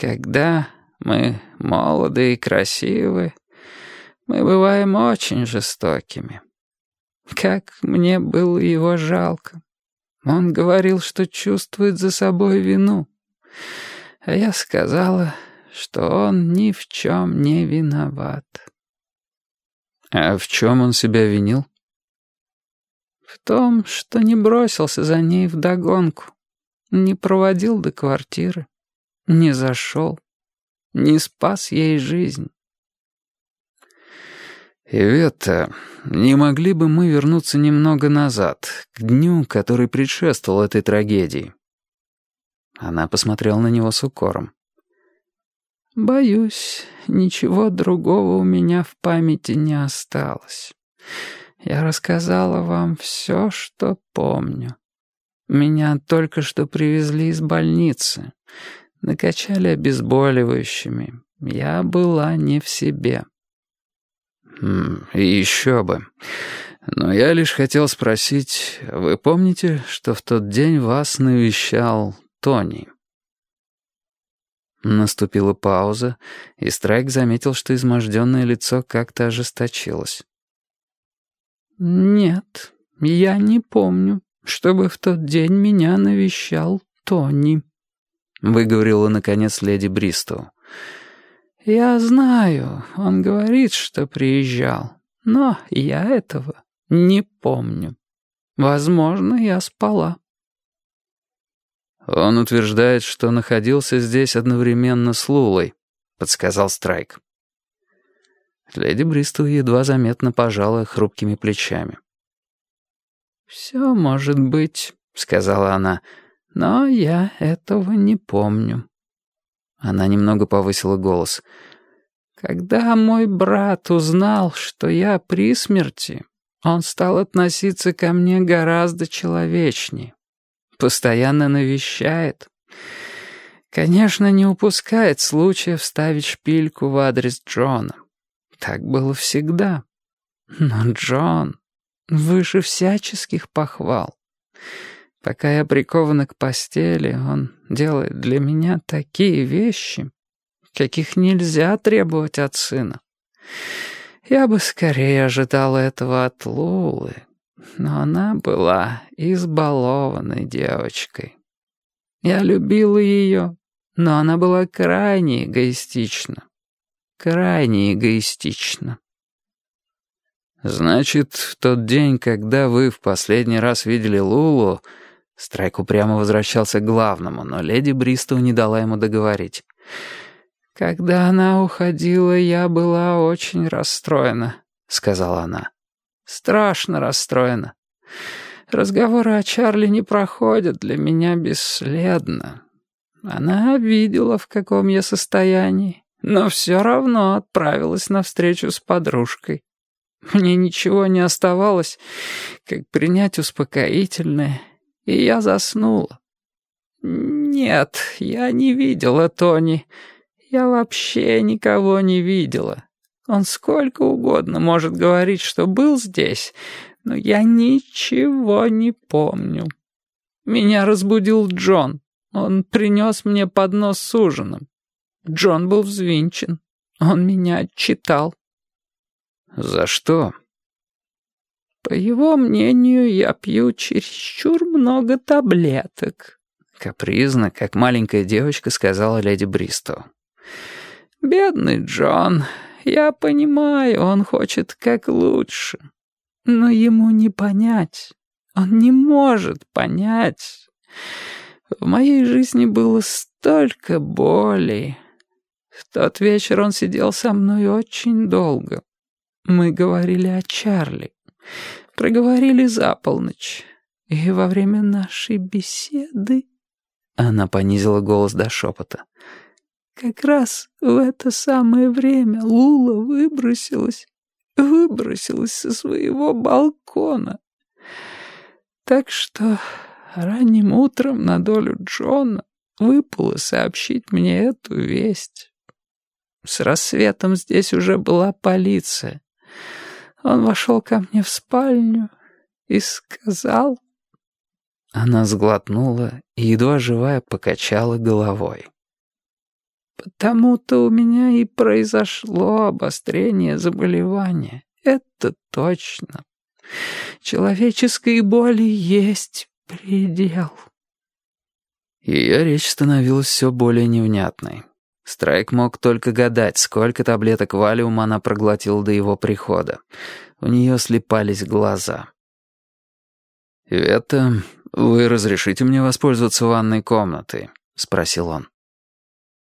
Когда мы молоды и красивы, мы бываем очень жестокими. Как мне было его жалко. Он говорил, что чувствует за собой вину. А я сказала, что он ни в чем не виноват. А в чем он себя винил? В том, что не бросился за ней вдогонку, не проводил до квартиры, не зашел, не спас ей жизнь. «Ивета, не могли бы мы вернуться немного назад, к дню, который предшествовал этой трагедии?» Она посмотрела на него с укором. «Боюсь, ничего другого у меня в памяти не осталось. Я рассказала вам все, что помню. Меня только что привезли из больницы. Накачали обезболивающими. Я была не в себе. Хм, и еще бы. Но я лишь хотел спросить, вы помните, что в тот день вас навещал Тони? Наступила пауза, и Страйк заметил, что изможденное лицо как-то ожесточилось. «Нет, я не помню, чтобы в тот день меня навещал Тони», — выговорила, наконец, леди Бристоу. «Я знаю, он говорит, что приезжал, но я этого не помню. Возможно, я спала». «Он утверждает, что находился здесь одновременно с Лулой», — подсказал Страйк. Леди Бристоу едва заметно пожала хрупкими плечами. «Все может быть», — сказала она, — «но я этого не помню». Она немного повысила голос. «Когда мой брат узнал, что я при смерти, он стал относиться ко мне гораздо человечнее. Постоянно навещает. Конечно, не упускает случая вставить шпильку в адрес Джона. Так было всегда. Но Джон выше всяческих похвал. Пока я прикована к постели, он делает для меня такие вещи, каких нельзя требовать от сына. Я бы скорее ожидала этого от Лулы, но она была избалованной девочкой. Я любила ее, но она была крайне эгоистична. Крайне эгоистична. «Значит, в тот день, когда вы в последний раз видели Лулу...» Страйк упрямо возвращался к главному, но леди Бристоу не дала ему договорить. «Когда она уходила, я была очень расстроена», — сказала она. «Страшно расстроена. Разговоры о Чарли не проходят для меня бесследно. Она видела, в каком я состоянии, но все равно отправилась на встречу с подружкой. Мне ничего не оставалось, как принять успокоительное и я заснула. Нет, я не видела Тони. Я вообще никого не видела. Он сколько угодно может говорить, что был здесь, но я ничего не помню. Меня разбудил Джон. Он принес мне поднос с ужином. Джон был взвинчен. Он меня отчитал. «За что?» По его мнению, я пью чересчур много таблеток. Капризно, как маленькая девочка, сказала леди Бристоу. «Бедный Джон, я понимаю, он хочет как лучше. Но ему не понять. Он не может понять. В моей жизни было столько боли. В тот вечер он сидел со мной очень долго. Мы говорили о Чарли. Проговорили за полночь. И во время нашей беседы... Она понизила голос до шепота. Как раз в это самое время Лула выбросилась, выбросилась со своего балкона. Так что ранним утром на долю Джона выпало сообщить мне эту весть. С рассветом здесь уже была полиция. Он вошел ко мне в спальню и сказал... Она сглотнула и, едва живая, покачала головой. Потому-то у меня и произошло обострение заболевания. Это точно. Человеческой боли есть предел. Ее речь становилась все более невнятной. Страйк мог только гадать, сколько таблеток валиума она проглотила до его прихода. У нее слепались глаза. «Это вы разрешите мне воспользоваться ванной комнатой?» — спросил он.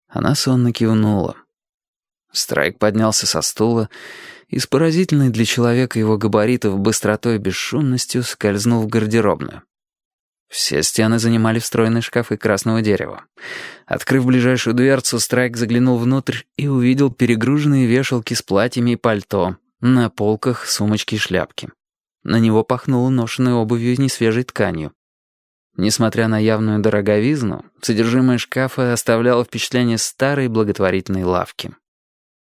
Она сонно кивнула. Страйк поднялся со стула и с поразительной для человека его габаритов быстротой и бесшумностью скользнул в гардеробную. Все стены занимали встроенные шкафы красного дерева. Открыв ближайшую дверцу, Страйк заглянул внутрь и увидел перегруженные вешалки с платьями и пальто, на полках сумочки и шляпки. На него пахнуло ношенной обувью и несвежей тканью. Несмотря на явную дороговизну, содержимое шкафа оставляло впечатление старой благотворительной лавки.